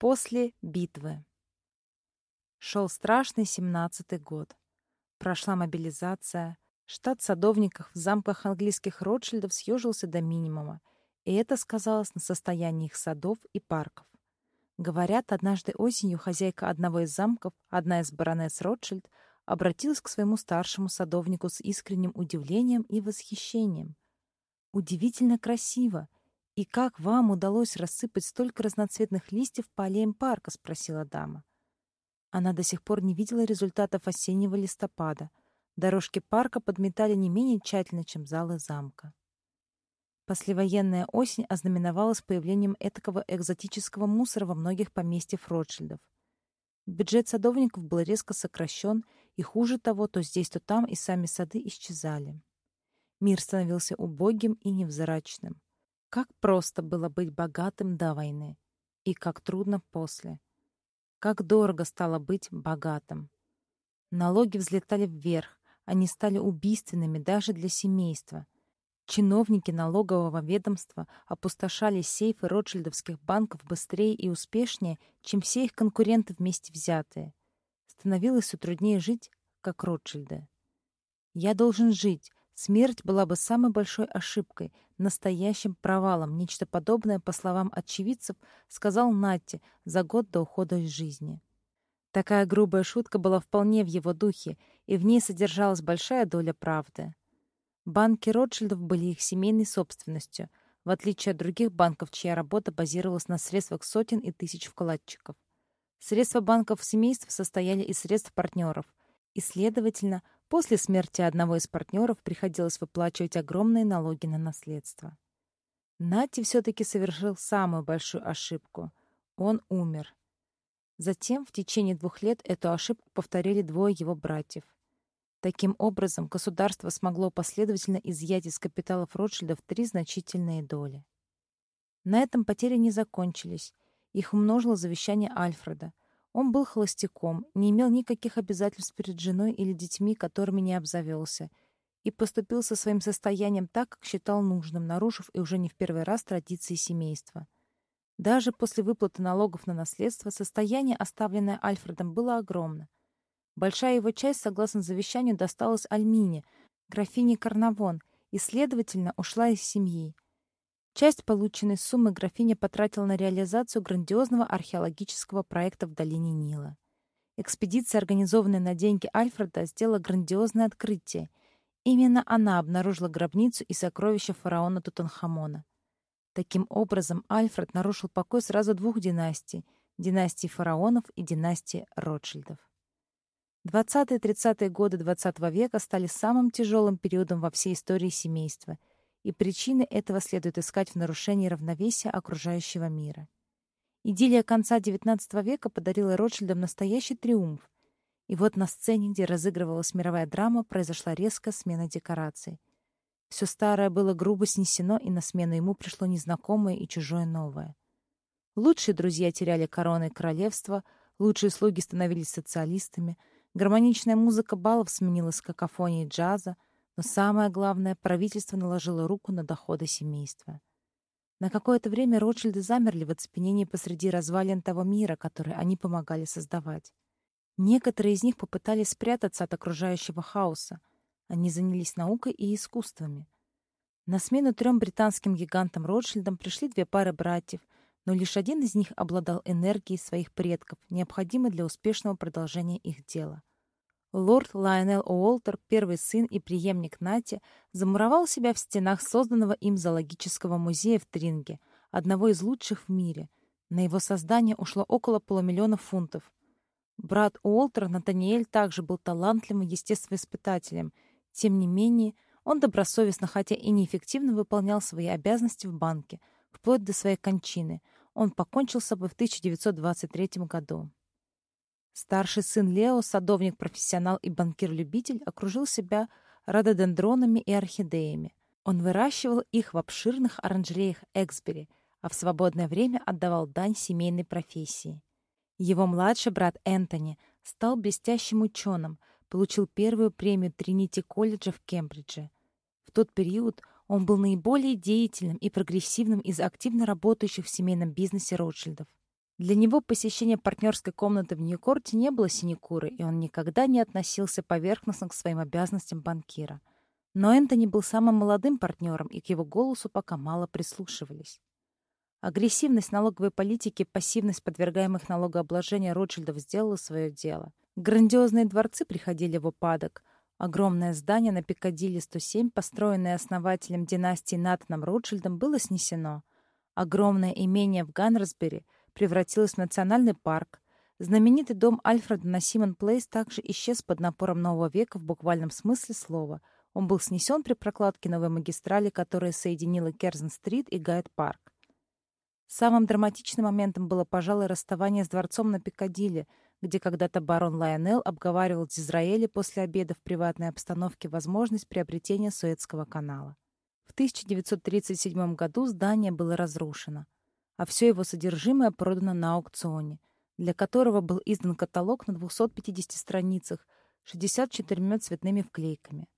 После битвы. Шел страшный семнадцатый год. Прошла мобилизация. Штат садовников в замках английских Ротшильдов съежился до минимума, и это сказалось на состоянии их садов и парков. Говорят, однажды осенью хозяйка одного из замков, одна из баронесс Ротшильд, обратилась к своему старшему садовнику с искренним удивлением и восхищением. «Удивительно красиво! И как вам удалось рассыпать столько разноцветных листьев по аллеям парка?» — спросила дама. Она до сих пор не видела результатов осеннего листопада. Дорожки парка подметали не менее тщательно, чем залы замка. Послевоенная осень ознаменовалась появлением этакого экзотического мусора во многих поместьях Ротшильдов. Бюджет садовников был резко сокращен, и хуже того, то здесь, то там и сами сады исчезали. Мир становился убогим и невзрачным. Как просто было быть богатым до войны, и как трудно после. Как дорого стало быть богатым. Налоги взлетали вверх, они стали убийственными даже для семейства. Чиновники налогового ведомства опустошали сейфы ротшильдовских банков быстрее и успешнее, чем все их конкуренты вместе взятые. Становилось все труднее жить, как Ротшильды. «Я должен жить», Смерть была бы самой большой ошибкой, настоящим провалом. Нечто подобное, по словам очевидцев, сказал Натти за год до ухода из жизни. Такая грубая шутка была вполне в его духе, и в ней содержалась большая доля правды. Банки Ротшильдов были их семейной собственностью, в отличие от других банков, чья работа базировалась на средствах сотен и тысяч вкладчиков. Средства банков семейств состояли из средств партнеров, и, следовательно, после смерти одного из партнеров приходилось выплачивать огромные налоги на наследство. Нати все-таки совершил самую большую ошибку. Он умер. Затем в течение двух лет эту ошибку повторили двое его братьев — Таким образом, государство смогло последовательно изъять из капиталов Ротшильдов три значительные доли. На этом потери не закончились. Их умножило завещание Альфреда. Он был холостяком, не имел никаких обязательств перед женой или детьми, которыми не обзавелся, и поступил со своим состоянием так, как считал нужным, нарушив и уже не в первый раз традиции семейства. Даже после выплаты налогов на наследство состояние, оставленное Альфредом, было огромно — Большая его часть, согласно завещанию, досталась Альмине, графине Карнавон, и, следовательно, ушла из семьи. Часть полученной суммы графиня потратила на реализацию грандиозного археологического проекта в долине Нила. Экспедиция, организованная на деньги Альфреда, сделала грандиозное открытие. Именно она обнаружила гробницу и сокровища фараона Тутанхамона. Таким образом, Альфред нарушил покой сразу двух династий — династии фараонов и династии Ротшильдов. 20-30-е годы XX -го века стали самым тяжелым периодом во всей истории семейства, и причины этого следует искать в нарушении равновесия окружающего мира. Идиллия конца XIX века подарила Ротшильдам настоящий триумф. И вот на сцене, где разыгрывалась мировая драма, произошла резкая смена декораций. Все старое было грубо снесено, и на смену ему пришло незнакомое и чужое новое. Лучшие друзья теряли короны королевства, лучшие слуги становились социалистами — Гармоничная музыка балов сменилась какофонией джаза, но самое главное, правительство наложило руку на доходы семейства. На какое-то время Ротшильды замерли в оцепенении посреди развалин того мира, который они помогали создавать. Некоторые из них попытались спрятаться от окружающего хаоса. Они занялись наукой и искусствами. На смену трем британским гигантам Ротшильдам пришли две пары братьев, но лишь один из них обладал энергией своих предков, необходимой для успешного продолжения их дела. Лорд Лайонел Уолтер, первый сын и преемник Нати, замуровал себя в стенах созданного им зоологического музея в Тринге, одного из лучших в мире. На его создание ушло около полумиллиона фунтов. Брат Уолтер, Натаниэль, также был талантливым естествоиспытателем. Тем не менее, он добросовестно, хотя и неэффективно выполнял свои обязанности в банке, вплоть до своей кончины. Он покончил с собой в 1923 году. Старший сын Лео, садовник-профессионал и банкир-любитель, окружил себя рододендронами и орхидеями. Он выращивал их в обширных оранжереях Эксбери, а в свободное время отдавал дань семейной профессии. Его младший брат Энтони стал блестящим ученым, получил первую премию Тринити колледжа в Кембридже. В тот период он был наиболее деятельным и прогрессивным из активно работающих в семейном бизнесе Ротшильдов. Для него посещение партнерской комнаты в Нью-Корте не было синекурой, и он никогда не относился поверхностно к своим обязанностям банкира. Но Энтони был самым молодым партнером, и к его голосу пока мало прислушивались. Агрессивность налоговой политики, пассивность подвергаемых налогообложения Ротшильдов сделала свое дело. Грандиозные дворцы приходили в упадок. Огромное здание на Пикадилли 107, построенное основателем династии Натаном Ротшильдом, было снесено. Огромное имение в Ганнерсбери превратилось в национальный парк. Знаменитый дом Альфреда на Симон Плейс также исчез под напором нового века в буквальном смысле слова. Он был снесен при прокладке новой магистрали, которая соединила Керзен-стрит и Гайд-парк. Самым драматичным моментом было, пожалуй, расставание с дворцом на Пикадилли, где когда-то барон Лайонел обговаривал с Израиле после обеда в приватной обстановке возможность приобретения Суэцкого канала. В 1937 году здание было разрушено, а все его содержимое продано на аукционе, для которого был издан каталог на 250 страницах 64 цветными вклейками.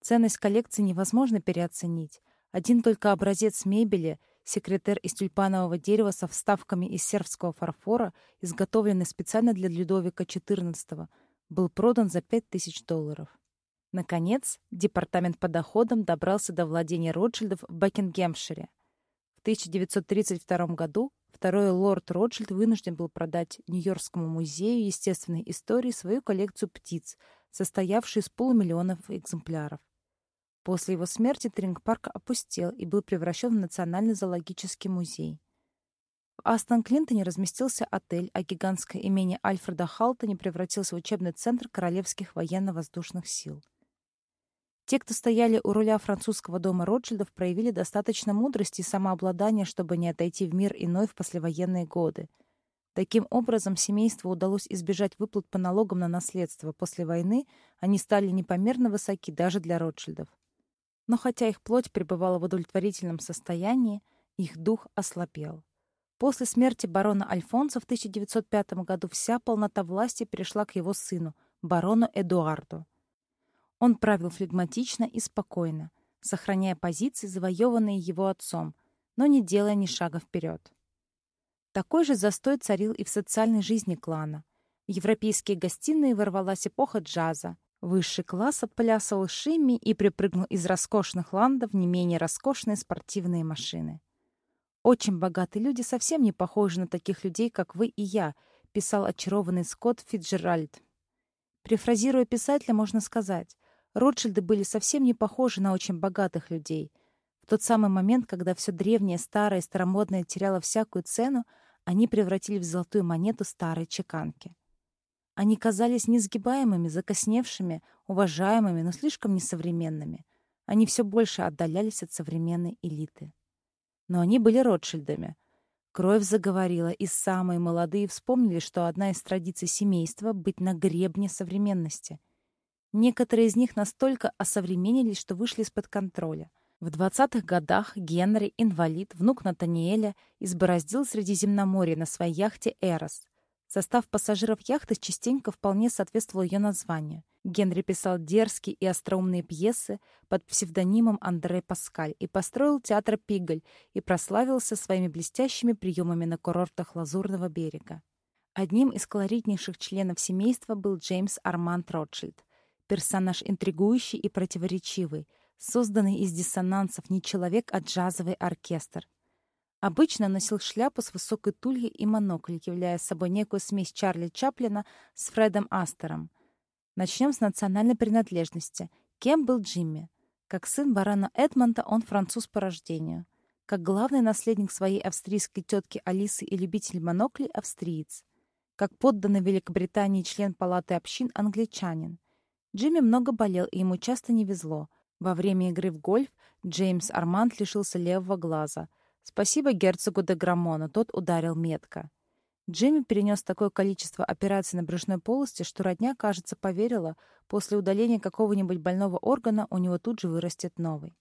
Ценность коллекции невозможно переоценить. Один только образец мебели секретер из тюльпанового дерева со вставками из сербского фарфора, изготовленный специально для Людовика XIV, был продан за 5000 долларов. Наконец, департамент по доходам добрался до владения Ротшильдов в Бакингемшире. В 1932 году второй лорд Ротшильд вынужден был продать Нью-Йоркскому музею естественной истории свою коллекцию птиц, состоявшую из полумиллионов экземпляров. После его смерти Тринг-парк опустел и был превращен в Национальный зоологический музей. В Астон-Клинтоне разместился отель, а гигантское имение Альфреда Халтони превратился в учебный центр Королевских военно-воздушных сил. Те, кто стояли у руля французского дома Ротшильдов, проявили достаточно мудрости и самообладания, чтобы не отойти в мир иной в послевоенные годы. Таким образом, семейству удалось избежать выплат по налогам на наследство. После войны они стали непомерно высоки даже для Ротшильдов. Но хотя их плоть пребывала в удовлетворительном состоянии, их дух ослабел. После смерти барона Альфонса в 1905 году вся полнота власти перешла к его сыну, барону Эдуарду. Он правил флегматично и спокойно, сохраняя позиции, завоеванные его отцом, но не делая ни шага вперед. Такой же застой царил и в социальной жизни клана. В европейские гостиные ворвалась эпоха джаза, Высший класс отплясывал шимми и припрыгнул из роскошных ландов не менее роскошные спортивные машины. «Очень богатые люди совсем не похожи на таких людей, как вы и я», писал очарованный Скотт Фитджеральд. Префразируя писателя, можно сказать, Ротшильды были совсем не похожи на очень богатых людей. В тот самый момент, когда все древнее, старое и старомодное теряло всякую цену, они превратили в золотую монету старой чеканки. Они казались несгибаемыми, закосневшими, уважаемыми, но слишком несовременными. Они все больше отдалялись от современной элиты. Но они были Ротшильдами. Кровь заговорила, и самые молодые вспомнили, что одна из традиций семейства — быть на гребне современности. Некоторые из них настолько осовременились, что вышли из-под контроля. В 20-х годах Генри, инвалид, внук Натаниэля, избороздил Средиземноморье на своей яхте «Эрос», Состав пассажиров яхты частенько вполне соответствовал ее названию. Генри писал дерзкие и остроумные пьесы под псевдонимом Андре Паскаль и построил театр «Пиголь» и прославился своими блестящими приемами на курортах Лазурного берега. Одним из колоритнейших членов семейства был Джеймс Арманд Ротшильд, персонаж интригующий и противоречивый, созданный из диссонансов не человек, а джазовый оркестр — Обычно носил шляпу с высокой тульей и монокль, являя собой некую смесь Чарли Чаплина с Фредом Астером. Начнем с национальной принадлежности. Кем был Джимми? Как сын барона Эдмонта он француз по рождению. Как главный наследник своей австрийской тетки Алисы и любитель моноклей – австриец. Как подданный Великобритании член палаты общин – англичанин. Джимми много болел, и ему часто не везло. Во время игры в гольф Джеймс Арманд лишился левого глаза – Спасибо герцогу де Грамону, тот ударил метко. Джимми перенес такое количество операций на брюшной полости, что родня, кажется, поверила, после удаления какого-нибудь больного органа у него тут же вырастет новый.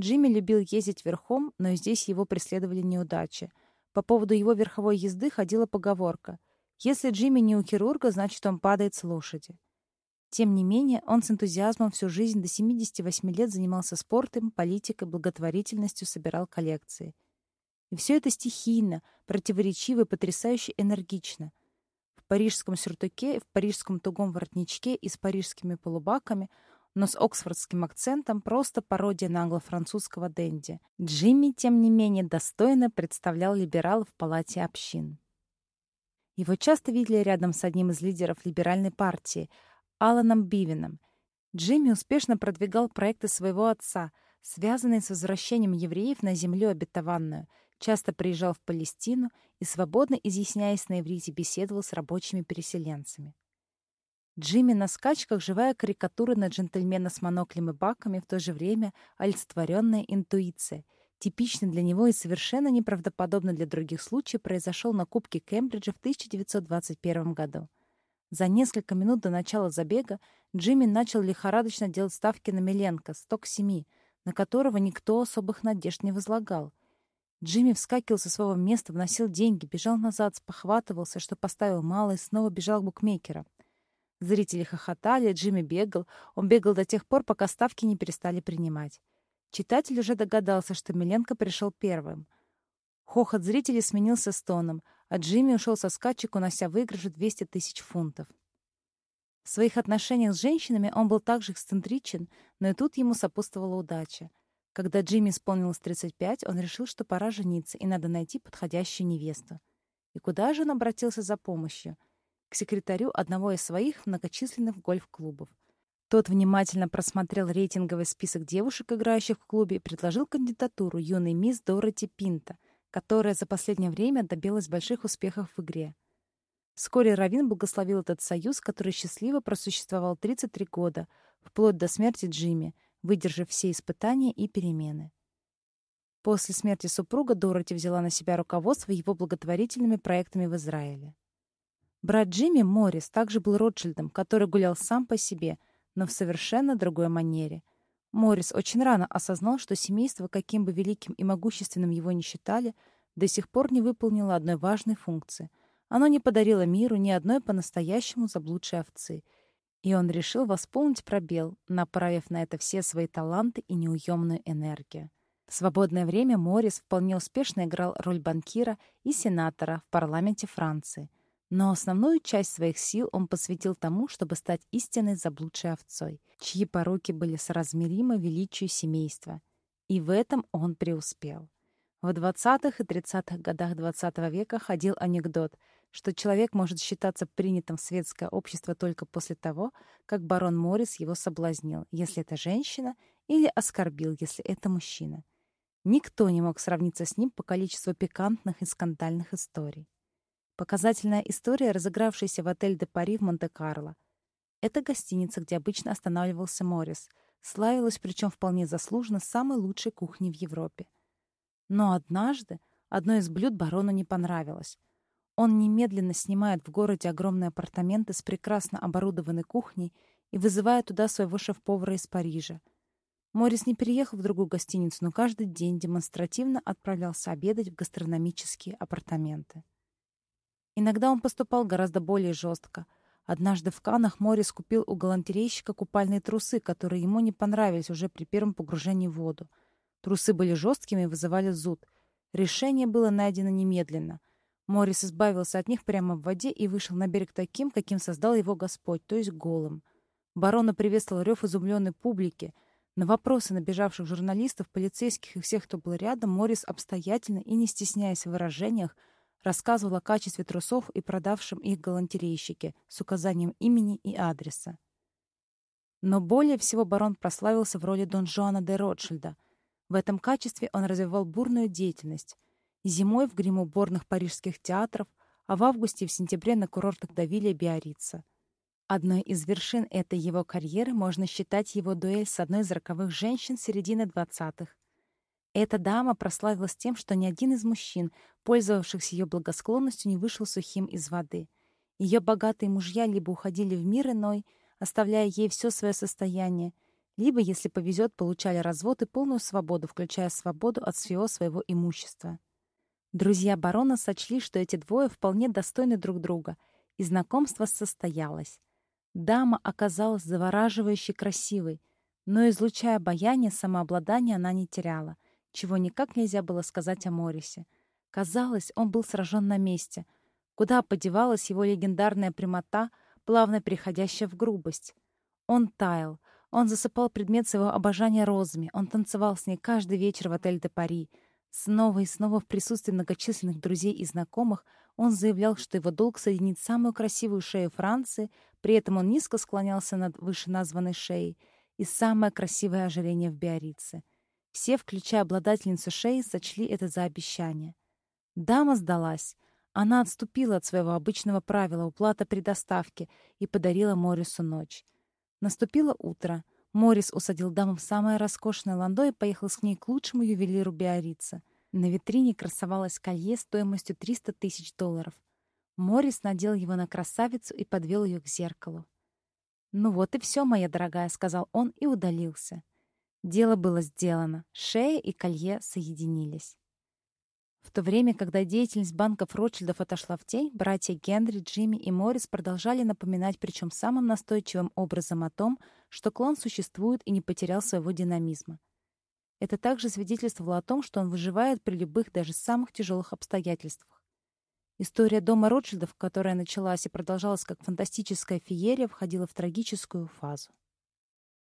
Джимми любил ездить верхом, но и здесь его преследовали неудачи. По поводу его верховой езды ходила поговорка «Если Джимми не у хирурга, значит, он падает с лошади». Тем не менее, он с энтузиазмом всю жизнь до 78 лет занимался спортом, политикой, благотворительностью, собирал коллекции. И все это стихийно, противоречиво и потрясающе энергично. В парижском сюртуке, в парижском тугом воротничке и с парижскими полубаками, но с оксфордским акцентом просто пародия на англо-французского денди. Джимми, тем не менее, достойно представлял либералов в палате общин. Его часто видели рядом с одним из лидеров либеральной партии, Аланом Бивином. Джимми успешно продвигал проекты своего отца, связанные с возвращением евреев на землю обетованную — часто приезжал в Палестину и, свободно изъясняясь на иврите, беседовал с рабочими переселенцами. Джимми на скачках — живая карикатура на джентльмена с моноклем и баками, в то же время олицетворенная интуиция. Типичный для него и совершенно неправдоподобно для других случаев произошел на Кубке Кембриджа в 1921 году. За несколько минут до начала забега Джимми начал лихорадочно делать ставки на Миленко, сток семи, на которого никто особых надежд не возлагал — Джимми вскакивал со своего места, вносил деньги, бежал назад, спохватывался, что поставил мало, и снова бежал к букмекерам. Зрители хохотали, Джимми бегал. Он бегал до тех пор, пока ставки не перестали принимать. Читатель уже догадался, что Миленко пришел первым. Хохот зрителей сменился стоном, а Джимми ушел со скачек, унося выигрыш 200 тысяч фунтов. В своих отношениях с женщинами он был также эксцентричен, но и тут ему сопутствовала удача — когда Джимми исполнилось 35, он решил, что пора жениться и надо найти подходящую невесту. И куда же он обратился за помощью? К секретарю одного из своих многочисленных гольф-клубов. Тот внимательно просмотрел рейтинговый список девушек, играющих в клубе, и предложил кандидатуру юной мисс Дороти Пинта, которая за последнее время добилась больших успехов в игре. Вскоре Равин благословил этот союз, который счастливо просуществовал 33 года, вплоть до смерти Джимми, выдержав все испытания и перемены. После смерти супруга Дороти взяла на себя руководство его благотворительными проектами в Израиле. Брат Джимми Моррис также был Ротшильдом, который гулял сам по себе, но в совершенно другой манере. Моррис очень рано осознал, что семейство, каким бы великим и могущественным его ни считали, до сих пор не выполнило одной важной функции. Оно не подарило миру ни одной по-настоящему заблудшей овцы — и он решил восполнить пробел, направив на это все свои таланты и неуемную энергию. В свободное время Моррис вполне успешно играл роль банкира и сенатора в парламенте Франции. Но основную часть своих сил он посвятил тому, чтобы стать истинной заблудшей овцой, чьи пороки были соразмеримы величию семейства. И в этом он преуспел. В 20-х и 30-х годах XX -го века ходил анекдот — что человек может считаться принятым в светское общество только после того, как барон Моррис его соблазнил, если это женщина, или оскорбил, если это мужчина. Никто не мог сравниться с ним по количеству пикантных и скандальных историй. Показательная история, разыгравшаяся в отель де Пари в Монте-Карло. Это гостиница, где обычно останавливался Моррис, славилась, причем вполне заслуженно, самой лучшей кухней в Европе. Но однажды одно из блюд барону не понравилось — он немедленно снимает в городе огромные апартаменты с прекрасно оборудованной кухней и вызывает туда своего шеф-повара из Парижа. Морис не переехал в другую гостиницу, но каждый день демонстративно отправлялся обедать в гастрономические апартаменты. Иногда он поступал гораздо более жестко. Однажды в Канах Морис купил у галантерейщика купальные трусы, которые ему не понравились уже при первом погружении в воду. Трусы были жесткими и вызывали зуд. Решение было найдено немедленно — Морис избавился от них прямо в воде и вышел на берег таким, каким создал его Господь, то есть голым. Барона приветствовал рев изумленной публики. На вопросы набежавших журналистов, полицейских и всех, кто был рядом, Морис обстоятельно и не стесняясь в выражениях рассказывал о качестве трусов и продавшем их галантерейщике с указанием имени и адреса. Но более всего барон прославился в роли Дон Жуана де Ротшильда. В этом качестве он развивал бурную деятельность — зимой в гриму уборных парижских театров, а в августе и в сентябре на курортах Давиля Биорица. Одной из вершин этой его карьеры можно считать его дуэль с одной из роковых женщин середины двадцатых. Эта дама прославилась тем, что ни один из мужчин, пользовавшихся ее благосклонностью, не вышел сухим из воды. Ее богатые мужья либо уходили в мир иной, оставляя ей все свое состояние, либо, если повезет, получали развод и полную свободу, включая свободу от всего своего имущества. Друзья барона сочли, что эти двое вполне достойны друг друга, и знакомство состоялось. Дама оказалась завораживающе красивой, но, излучая обаяние, самообладание она не теряла, чего никак нельзя было сказать о Морисе. Казалось, он был сражен на месте. Куда подевалась его легендарная прямота, плавно переходящая в грубость? Он таял. Он засыпал предмет своего обожания розами. Он танцевал с ней каждый вечер в отель де Пари. Снова и снова в присутствии многочисленных друзей и знакомых он заявлял, что его долг соединить самую красивую шею Франции, при этом он низко склонялся над вышеназванной шеей, и самое красивое ожерение в Биорице. Все, включая обладательницу шеи, сочли это за обещание. Дама сдалась. Она отступила от своего обычного правила уплата при доставке и подарила Морису ночь. Наступило утро. Морис усадил даму в самое роскошное ландо и поехал с ней к лучшему ювелиру Биорица. На витрине красовалось колье стоимостью 300 тысяч долларов. Морис надел его на красавицу и подвел ее к зеркалу. «Ну вот и все, моя дорогая», — сказал он и удалился. Дело было сделано. Шея и колье соединились. В то время, когда деятельность банков Ротшильдов отошла в тень, братья Генри, Джимми и Моррис продолжали напоминать, причем самым настойчивым образом о том, что клан существует и не потерял своего динамизма. Это также свидетельствовало о том, что он выживает при любых, даже самых тяжелых обстоятельствах. История дома Ротшильдов, которая началась и продолжалась как фантастическая феерия, входила в трагическую фазу.